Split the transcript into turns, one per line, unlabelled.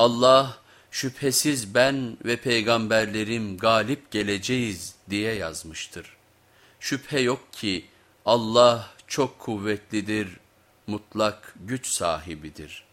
Allah şüphesiz ben ve peygamberlerim galip geleceğiz diye yazmıştır. Şüphe yok ki Allah çok kuvvetlidir, mutlak güç sahibidir.''